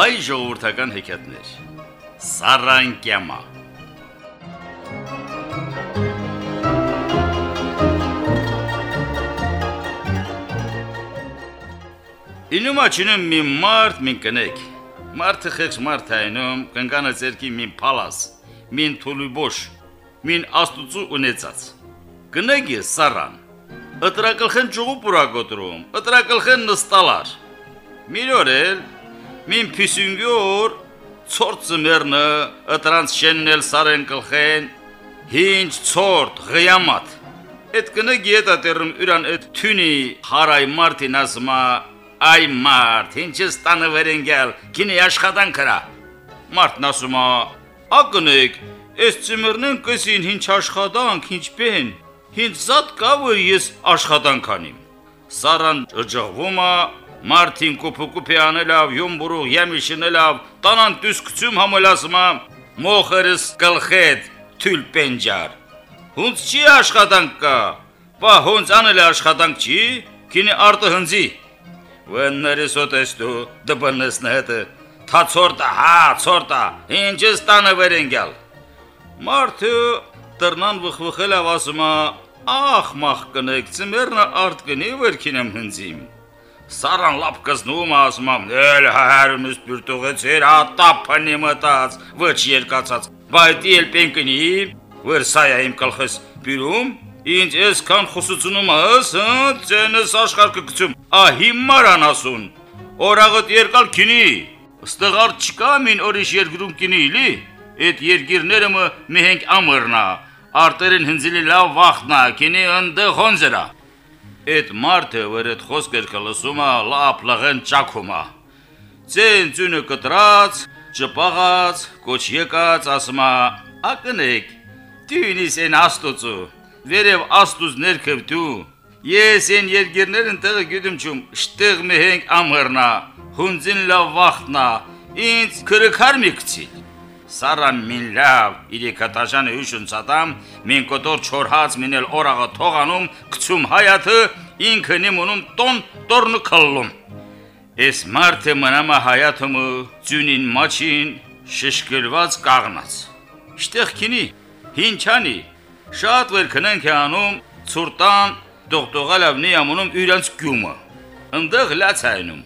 Այ ժողովրդական հեքիաթներ։ Սարանկյամա Ինումա չինում մի մարդ մին կնեք։ Մարդը խեղճ մարդ այնում, կնկանը ձերքի մին փալաս, մին թուլուբոշ, մին աստուծու ունեցած։ Կնեգի սարան։ Ыտրակլխեն ճուղու պուրակոտրում, ыտրակլխեն նստալար։ Միրորել, մին փիսունգյուր, ցորցը մերնը, ыտրանց շեննել սարեն կլխեն, հինչ ցորտ, ղյամատ։ Այդ կնեգի այդ ատերում ուրան այդ թունի հարայ մարտին ասմա Այ մարդ, ինչ ես տանը վերենգել, քինի աշխատանք կրա։ Մարդն ասում է. «Ակնեք, այս ծմերնեն կսին ինչ աշխատանք, ինչ բեն։ Ինչ զատ կա որ ես աշխատանք անիմ»։ Սարան ջջվում է, Մարտին կոփկոփի անելավ, յոմբուրու յամիշնելավ, տանան դուսկցում համելասմա, մոխերս գլխետ, թյուլ պենջար։ Հունց չի աշխատանք կա։ Բա հունց անել աշխատանք չի, քինի արտը հնձի։ Վեններս օտեստու դբնեսնհետը թացորտա հա ցորտա ինչ ստանը վերենգալ Մարդը տրնան վխվխել ավասումա ախ մախ կնեք ծմերնա արդ կնի վերքինեմ հնձիմ Սարան լապ կզնում ասում եմ էլ հարումս բուրտուղեցեր ատապնի մտած ոչ երկացած բայց էլ պենկնի վեր սայա իմ կլխս բյուրում Ինչ այսքան խոսությունում հա, ցենս աշխարհը գցում։ Ա հիմարան ասուն։ Օրաղդ երկալ քինի։ Ստղար չկա մին օրիշ երկրում քինի լի։ Այդ երկիրները մի հենք ամռնա։ Արտերին հնձիլի լավ վախտնա, քինի ընդ խոնզերա։ Այդ մարդը որ այդ խոսքեր կլսումա, լապ լղեն ճակումա։ Ցեն ծունը կտրած, ճպաղած, կոչ եկած ասմա, ակնեք, դույնիս են աստուծու վերև աստուզ ներքև դու ես են երգերներն տեղը գյդում չում շտեղ մեհենք ամհրնա հունձին լավ վախտնա ինձ քրքար միքցիլ Սարան մին լավ իրիկատաժանը հիշունցատամ մին կոտոր չորհած մինել օրաղը թողանում գցում հայաթը ինքը նիմունում տոն տորնը քլլում Էս մարդը մնամա հայաթումը ծյունին մաչին շշկրված կաղնած Շտեղ քինի հինչանի Շատ վեր քնենք է անում ցուրտան դողտողալավնի ամունում իրանց գյումը։ Ընդեղ լաց այնում։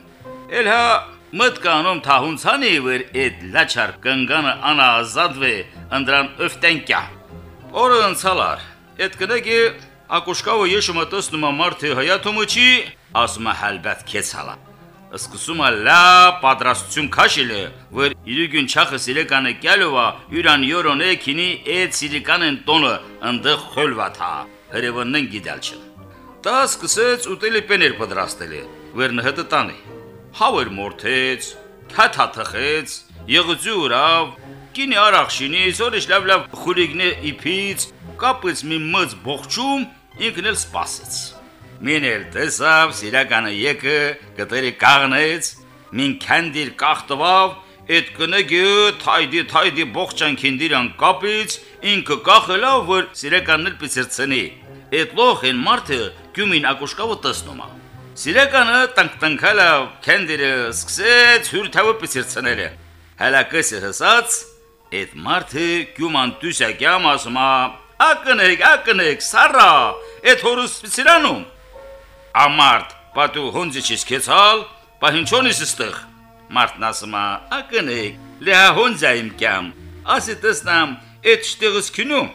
Էլ հա մտ կանոմ թահունցանի վեր այդ լաչար կնգանը անազատվե ընդրան öftenkya։ Օրը ընցալար։ Այդ կնեգի ակուշկավը եշումը տեսնում մարդը հայաթումը չի, ասում է հալբատ քեցալա սկսում է լա պատրաստություն քաշելը, որ իրուգուն չախը սիլիկանը կյալովա յուրան յորոնե քինի այդ սիլիկանեն տոնը ընդեղ խոլվաթա հրևնն գիդալչը։ Դա սկսեց ուտելի պեներ պատրաստելի, վերն հետը տանի։ Հավեր մորթեց, քաթա թխեց, եղծուրավ, կինի արախշինի, զորիշ լավ լավ խուրիգնե իփից, կապեց մի մծ բողջում, ինքն էլ սպասեց։ Մին էլ տեսավ սիրականը եկը, գտերի կաղնեց, մին քանդիր կախտվավ, այդ կնեգը թայդի թայդի բողջան քինդիրան կապից, ինքը կախելով, որ սիրականն էլ պիցրցնի։ Այդ լոխեն մարդը գյումին ակուշկավը տեսնում է։ Սիրականը տանկ-տանքալա քանդիրը սկսեց հյուրթավը պիցրցնել։ Հալակեսը հսած, այդ մարդը գյուման դուսակյամ ասում է. «Ակնեք, ակնեք, սարա, այդ հորս սիրանում» Ամարտ, պատու հոնձիչից քեցալ, բա հնչոն ես ստեղ։ Մարդն ասում է. «Ակնեք, լեհ հոնձայիմ կամ»։ Ասի տեսնամ, այդ շտեղս քնում։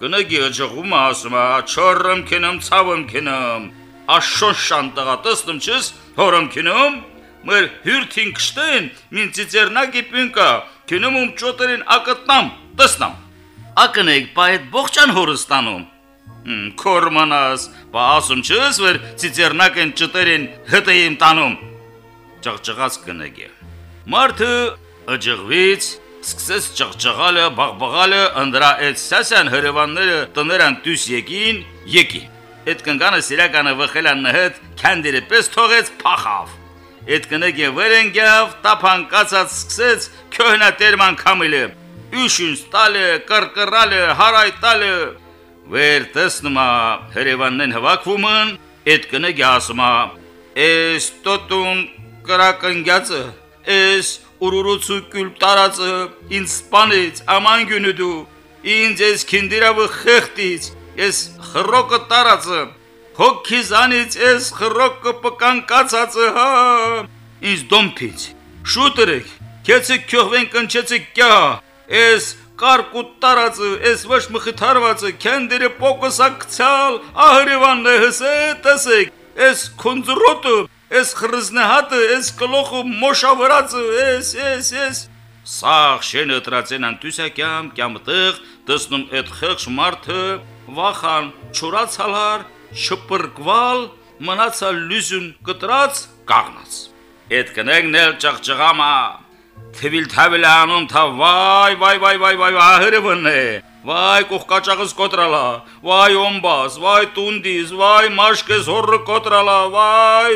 Կնագի ջողում ասում է. «Չորրım քնում, ցավım քնում»։ Աշոն շանտղա տեսնում չես, հորım քնում։ Մեր հյուրթին կշտեն, մին ծիծերնակի պինկա, քնում ում ճոտերին ակտնամ, տեսնամ։ Ակնեք, բա այդ ողջան հորստանում։ Կորմանաս, բա ասում չես, որ ցիցերնակեն ճտերին հտեին տանում։ Ճղճղած կնեգե։ Մարդը ըջղվից սկսեց ճղճղալը, բաղբաղալը, ընդրա այդ սասան հրվանները տներան դուս եկին, եկի։ Այդ կնկանը սիրականը վխելան նհդ, քանդիրը պես թողեց փախավ։ Այդ կնեգե վերենգավ, տափանկացած սկսեց քյոհնա տերման կամիլը։ Իշուն ստալը, կրկռալը, հարայտալը, Վեր տեսնում է Հերևանն հվակվում են, այդ կնեգի ասում է. «Էս տոտուն կրակնգյացը, էս ուրուրուցու կյուլ տարածը ինձ սպանից աման գյունը դու ինձ ես քինդիրավը խեղտից ես խռոկը տարածը հոգիզանից ես խռոկը պկանկացածը հա ինձ դոմփից շուտրեք քեցը քյողվեն կնչեցը կյա ես կարկու տարածը ես ոչ մխթարվածը քենդերը պոկոսակցալ ահրևանն հսե տեսեք ես քունձրոտը Էս խրզնահատը, էս կլոխը մոշավրածը, էս, էս, էս։ Սաղ շենը տրացեն անտուսակյամ, կյամտեղ, տեսնում այդ խեղճ մարդը, վախան չորացալար, շպրկվալ, մնացալ լույսուն կտրած, կաղնած։ Այդ կնեգն էլ ճղճղամա, թվիլ թավիլ անում թա վայ վայ վայ վայ վայ ահրևն է Վայ կողկաճաղս կոտրալա, վայ օմբաս, վայ տունդիս, վայ մաշկես հորը կոտրալա, վայ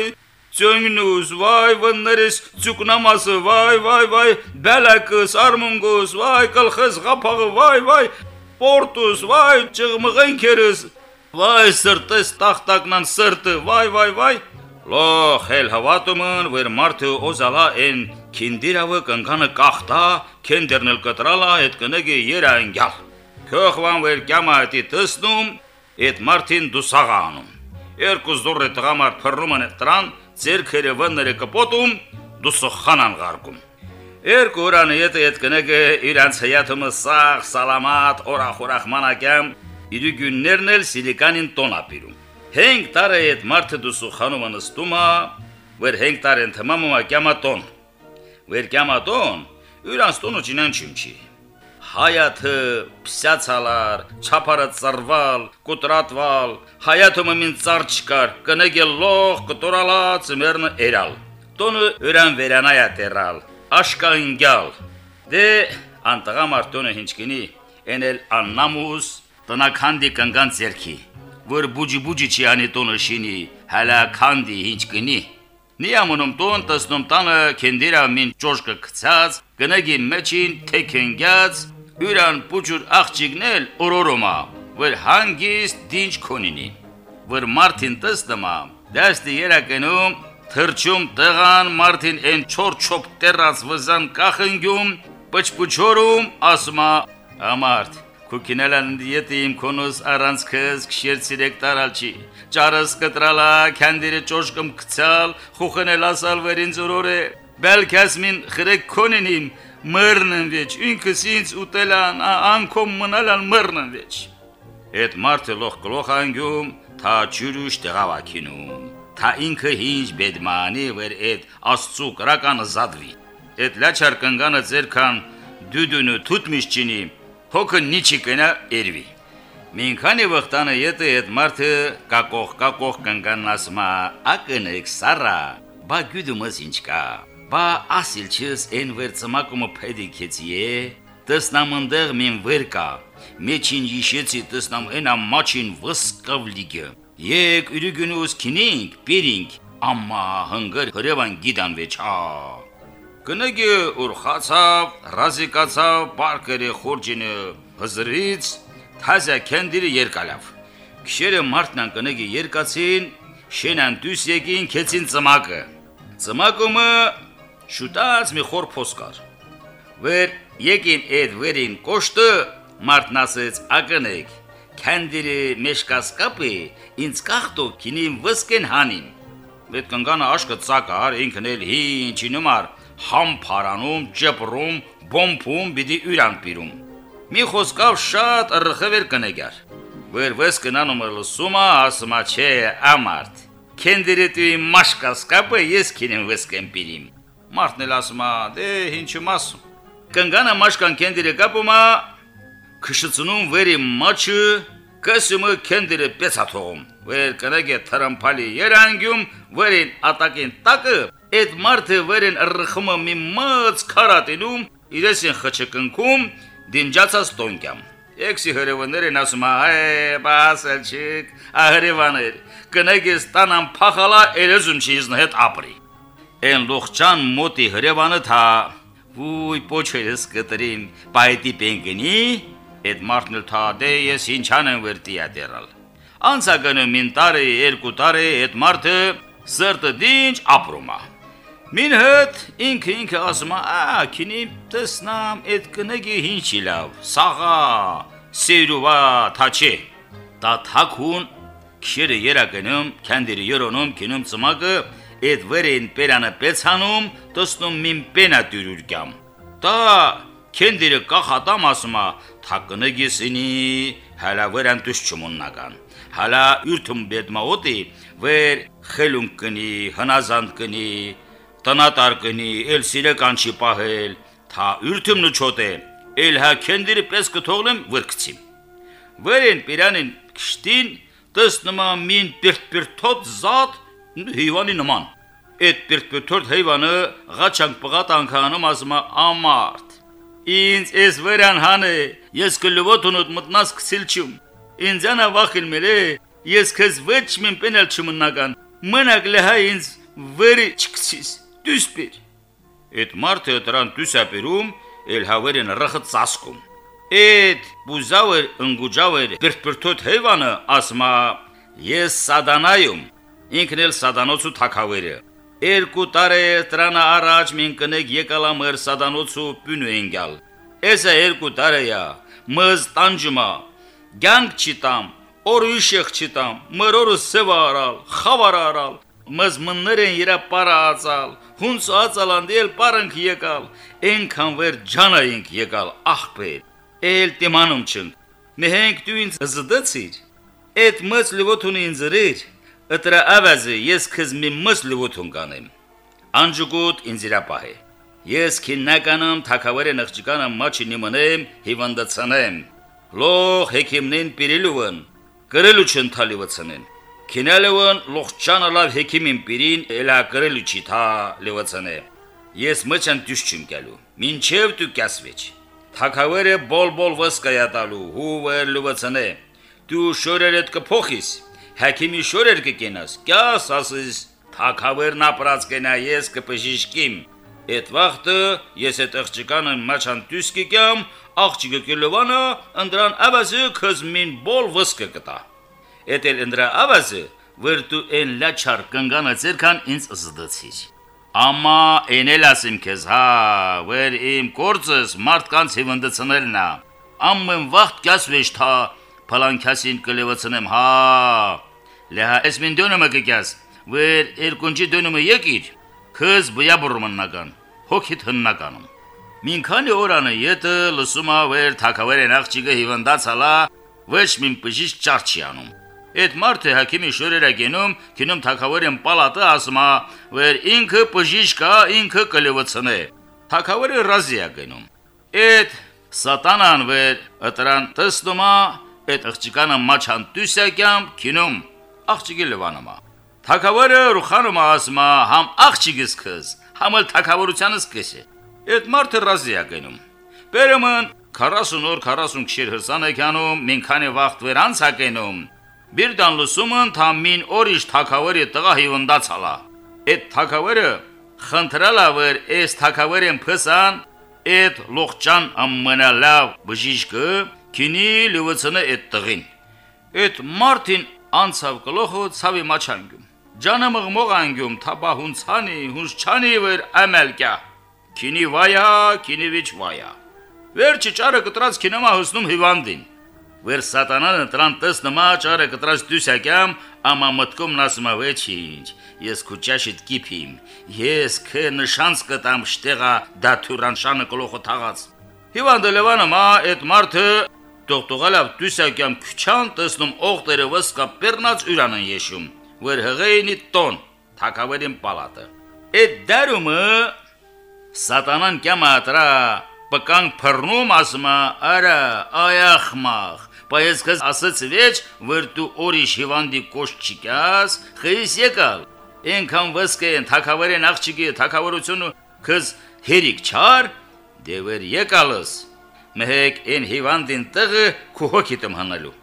Ծյունուս, վայ վներես ծուկնամասը, վայ վայ վայ բելակս, արմունգոս, վայ կլխս ғափաղը, վայ վայ պորտուս, վայ ճղմղենքերս, վայ սրտես տախտակնան սրտը, վայ վայ վայ Լոխ հել հավատումն վեր մարդը օզալա են քինդիրավը կնկանը կախտա քենդերնել կտրալա այդ կնեգե երանգյալ Քոխվան վեր կյամատի տեսնում այդ մարդին դուսաղանում Երկու զորը տղամարդ փռնում են տրան ձերքերը վները կպոտում, դուսոխանան գարկում։ Երկու օրանը եթե այդ կնեգը իրանց հյաթումը սաղ սալամատ օրախորախ մանակյամ իրու գյուններն էլ սիլիկանին տոն ապիրում։ Հենք տարը այդ մարդը դուսոխանում անստումա, վեր հենք տարեն թմամումա կյամատոն։ Վեր կյամատոն իրանց տոնը չինան չիմչի հայաթը փսացալար, չափարը ծրվալ, կուտրատվալ, հայաթը մին ծար չկար, կնեգել լող, կտորալա, ծմերնը երալ։ Տոնը ուրան վերանայա տերալ, աշկանգյալ։ Դե անտղա մարտոնը հինչկինի, էնել աննամուս, տնականդի կնգան ձերքի, որ բուջի բուջի չի անի տոնը շինի, հալա քանդի հինչկինի։ Նիամոնում տոն տեսնում տանը քենդիրա մին ճոշկը գցած, գնագի մեջին թեքենգյաց, յուրան փուջուր աղջիկնել օրորոմա, որ հանգիստ դինչ քոնինի, որ մարտին տեսնամա, դաստի երակենում թրջում տղան մարտին են չոր չոփ տերած վզան կախնգյում, պճպուչորում ասմա ամարտ Քուքինելան դիետի իմ կոնոս առանցքս քշերցիրեք տարալչի ճարս կտրալա քանդիրը ճոշկում կցալ խուխնել ասալ վերին զորորե բելքես մին խրեք կոնինիմ մեռնն վեճ ինքս ինձ ուտելան անկոմ մնալան մեռնն վեճ Այդ մարդը լող գլոխ անգյում թա ճյուրուշ տղավակինում թա ինքը հինչ բեդմանի վեր այդ աստծու կրականը զադվի Այդ լաչար կնգանը ձերքան դուդունու թութմիշչինի հոգը նիչի կնա երվի Մինքանի վխտանը եթե այդ մարդը կակող կակող կնգանն ասմա ակնեք սարա բա գյուդումս ինչ կա Բա ասիլչս են վեր ծմակումը փեդիքեցի է, տեսնամնդեղ մին վեր կա, մեջին իշեցի տեսնամ են ամաչին վսկավլիգը։ Եկ ուրուգունուս քինինք, պերինք, ամա հնգր հրևան գիդան վեչա։ Կնեգը ուրխացավ, ռազիկացավ, պարկերը խորջինը հզրից, թազա քենդիրը երկալավ։ Քշերը մարդնան կնեգը երկացին, շենան դուս եկին քեցին ծմակը։ Ծմակումը շուտած մի խոր փոսկար։ Վեր եկին այդ վերին կոշտը մարդն ասեց ակնեք. Քանդիրը մեշկասկապը ինձ կախտո քինին վսկեն հանին Վետ կնգանը աշկը ցակար ինքն էլ հինչի նմար համփարանում ճպրում բոմփում բիդի յուրան պիրում Մի խոսքավ շատ ռխվեր կնեգար Վեր վսկնանում լսումա ասմա չէ ամարտ Քենդիրը դու մաշկասկապը ես քինին վսկեն պիրիմ Մարդն էլ ասում է, դե ինչու ասում։ Կնգանը մաշկան կենդիրը կապումա քշծնում վերի մաչը կսումը կենդիրը պեցաթողում։ Վեր կնագե թրամփալի երանգյում վերին ատակին տակը այդ մարդը վերին ռխումը մի մած քարատինում իրեսին խճկնքում դինջացած տոնկյամ։ Էքսի հրևաներն ասում է, «Այ, բասել չիկ, ահրևաներ, կնագես տանամ փախալա երեզում չիզն հետ ապրի»։ Են լողջան մոտի հրևանը թա Ոյ փոչերս կտրին պայտի պենգնի Այդ մարդն թա դե ես ինչան եմ վերտիա դերալ Անցագանը մին տարի երկու տարի այդ մարդը սրտը դինջ ապրումա Մին հդ ինքը ինքը ասում է, «Ա, քինի տեսնամ, այդ կնեգի ինչի լավ, սաղա, սերուվա, թաչե»։ Դա թակուն քիրը երակնում, քանդիրը յորոնում, քինում ծմակը, այդ վերին պերանը պեցանում, տեսնում մին պենա դյուրուրկամ։ Դա քենդիրը կախատամ ասում է, թակնեգիսինի, հալա վերան դուս չմուննական։ Հալա յուրթում բեդմաոտի, վեր խելուն կնի, հնազանդ կնի, տնատար կնի, էլ սիրե կանչի պահել, թա յուրթումն չոտե, էլ հա քենդիրը պես կթողնեմ վրկցիմ։ Վերեն պիրանին քշտին տեսնումա մին պիրտ-պիրտոտ զատ հիվանի նման։ Այդ պիրտ-պիրտոտ հիվանը ղաչանք պղատ անկանում ասում է ամարտ։ Ինձ էս վերան հանը ես կլվոտ ունոտ մտնաս քսիլչում։ Ինձ անա վախիլ մելե ես քեզ ոչ մին պենել չմնական։ Մնակ լեհա ինձ վերի չքսիս դուսպիր։ Այդ մարդը դրան դուսապերում էլ հավերեն ռխը ծասկում։ Այդ բուզավեր ընգուջավեր բրբրթոտ հեվանը ասմա ես սադանայում ինքն էլ սադանոցու թակավերը երկու տարի դրանա առաջ մին կնեք եկալա մեր սադանոցու բյունու ընկալ Էսա երկու տարիա մզ տանջումա գանք չիտամ օրիշեղ չիտամ մրորը սևարալ խավարարալ մզմններ են իրա պարածալ, հունց ածալանդել պարանք եկալ, ենքան վեր ջանայինք եկալ, աղպեր, էլ տիմանում չնք, մեհենք դու ինձ զդացիր, էդ մծ լվոթունի ինձ ռիր, ըտրա ավազը ես քեզ մի մծ լվոթուն կանեմ, անջուգուտ ինձ իրա պահե, ես քիննականամ թակավերը նղջիկանը մաչի նիմնեմ, հիվանդացանեմ, լող հեքիմնին պիրիլուվն, գրելու չընթալիվացնեն, Քինելևն լողջանը լավ հեքիմին պիրին էլա գրելու չի թա լևացանը։ Ես մչան դյուս չեմ գալու։ Մինչև դու կասվեջ։ Թակավերը բոլ-բոլ վսկայա տալու հուվեր լևացանը։ Դու շորերդ կփոխիս։ Հեքիմի շորեր կկենաս։ Կաս ասես թակավերն ապրած կենա ես կպժիշկիմ։ Այդ վաղտը ես այդ աղջկանը մաչան դյուս կգամ, աղջիկը կլովանա, ընդրան ավազը քզմին բոլ վսկը կտա։ Էտել ընդրա ավազը, որ դու են լաչար կնգանը ցերքան ինձ զդացիր։ Ամա էնել ասիմ քեզ, հա, որ իմ կորցս մարդկանց հիվանդացնելն է։ Ամեն վաղտ կասվեշ թա փալանքասին կլևացնեմ, հա։ Լեհա ես մին դոնումը կգաս, որ երկունջի դոնումը եկիր։ Քыз բյա բուրմնական, հոգիտ հննականում։ Մինքանի օրանը յետը լսում ա վեր թակավերեն աղջիկը հիվանդացալա, ոչ մին բժիշկ ճարչի անում։ Այդ մարդը հակիմի շորերը գնում, քնում թակավերին պալատը ասում որ ինքը բժիշկա, ինքը կլևցնե։ Թակավերը ռազի է գնում։ Այդ սատանան վեր ըտրան տեսնում է, այդ աղջիկանը մաչան դուսակյամ քնում, աղջիկի լվանում է։ Թակավերը ռուխանում ասում է, համ աղջիկս քս, համ էլ թակավորությանս քս Այդ մարդը ռազի է գնում։ Բերեմն 40 օր 40 քշեր հրսան է կանում, մինքանի վաղտ վեր անցակենում Բիրդան լուսումն թամին օրիշ թակավերի տղա հիվանդացալա։ Այդ թակավերը խնդրալա վեր էս թակավերեն փսան այդ լողջան ամենալավ բժիշկը քինի լուծնե այդ տղին։ Այդ մարտին անցավ գլոխը ցավի մաչանգում։ Ջանը մղմող անգում թաբահունցանի հունչանի վեր ամելկա։ Քինի վայա, քինի վիճ վայա։ Վերջի ճարը կտրած քինոմա հուսնում հիվանդին։ Վեր սատանան ընտրան տեսնումա ճարը կտրած դուսակյամ, ամա մտքում նասմա վեչինչ, ես քուճաշիտ կիփիմ, ես քե նշանց կտամ շտեղա դաթուրան շանը կլոխը թաղած։ Հիվանդը Լևանը մա այդ մարդը տողտողալավ դուսակյամ քչան տեսնում օղտերը վսկա պերնած ուրանն եշում, վեր հղեինի տոն, թակավերին պալատը։ Այդ դարումը սատանան կյամա ատրա պկան փռնում ասմա, արա, այախմախ, բայց քեզ ասած վեճ, որ դու օրիշ հիվանդի կոշ չիկաս, խիս եկալ։ Ենքան վսկեն թակավերեն աղջիկի թակավորությունը քեզ հերիկ չար, դեվեր եկալս։ Մեհեք են հիվանդին տղը քուհոքիտում հանալու։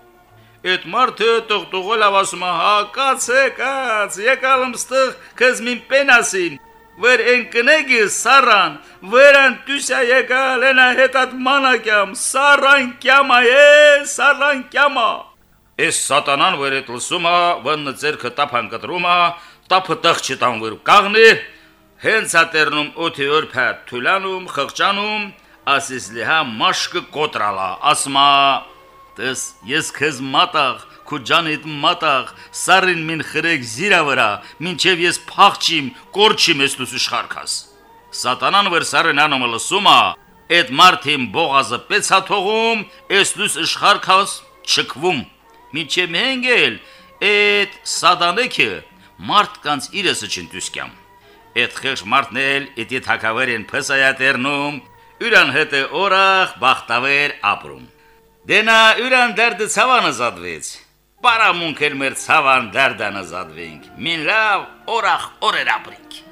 Այդ մարդը տողտողոլ ավասում հա կաց է կաց եկալım ստեղ քեզ մին պենասին վեր ընկնեգի սարան, վերան տուսա եկալ ենա հետատ մանակյամ, սարան կյամա է, սարան կյամա։ Էս սատանան վեր էտ լսումա, վնը ձերքը տապան կտրումա, տապը տղ չտան վեր կաղնի, Հենց ատերնում օթի օրփա թուլանում խղճանում ասես լիհա մաշկը կոտրալա ասմա տես ես քեզ մատաղ քուջանիտ մատաղ սարին մին խրեկ զիրա վրա մինչև ես փախչիմ կորչիմ ես դու իշխարքաս սատանան վեր սարին անոմը լսումա այդ մարտին բողազը պեցա թողում ես դու իշխարքաս չկվում մինչև հենգել այդ սատանեքը մարդ կանց իրեսը չնտուսկյամ այդ խեղճ մարդն էլ իդի թակավերին փսայատերնում յուրան հետ է օրախ բախտավեր ապրում Դենա յուրան դերդը ցավանը զadվեց Պարամունք էլ մեր ցավան դերդանը զadվենք։ Մին լավ օրախ օրեր ապրենք։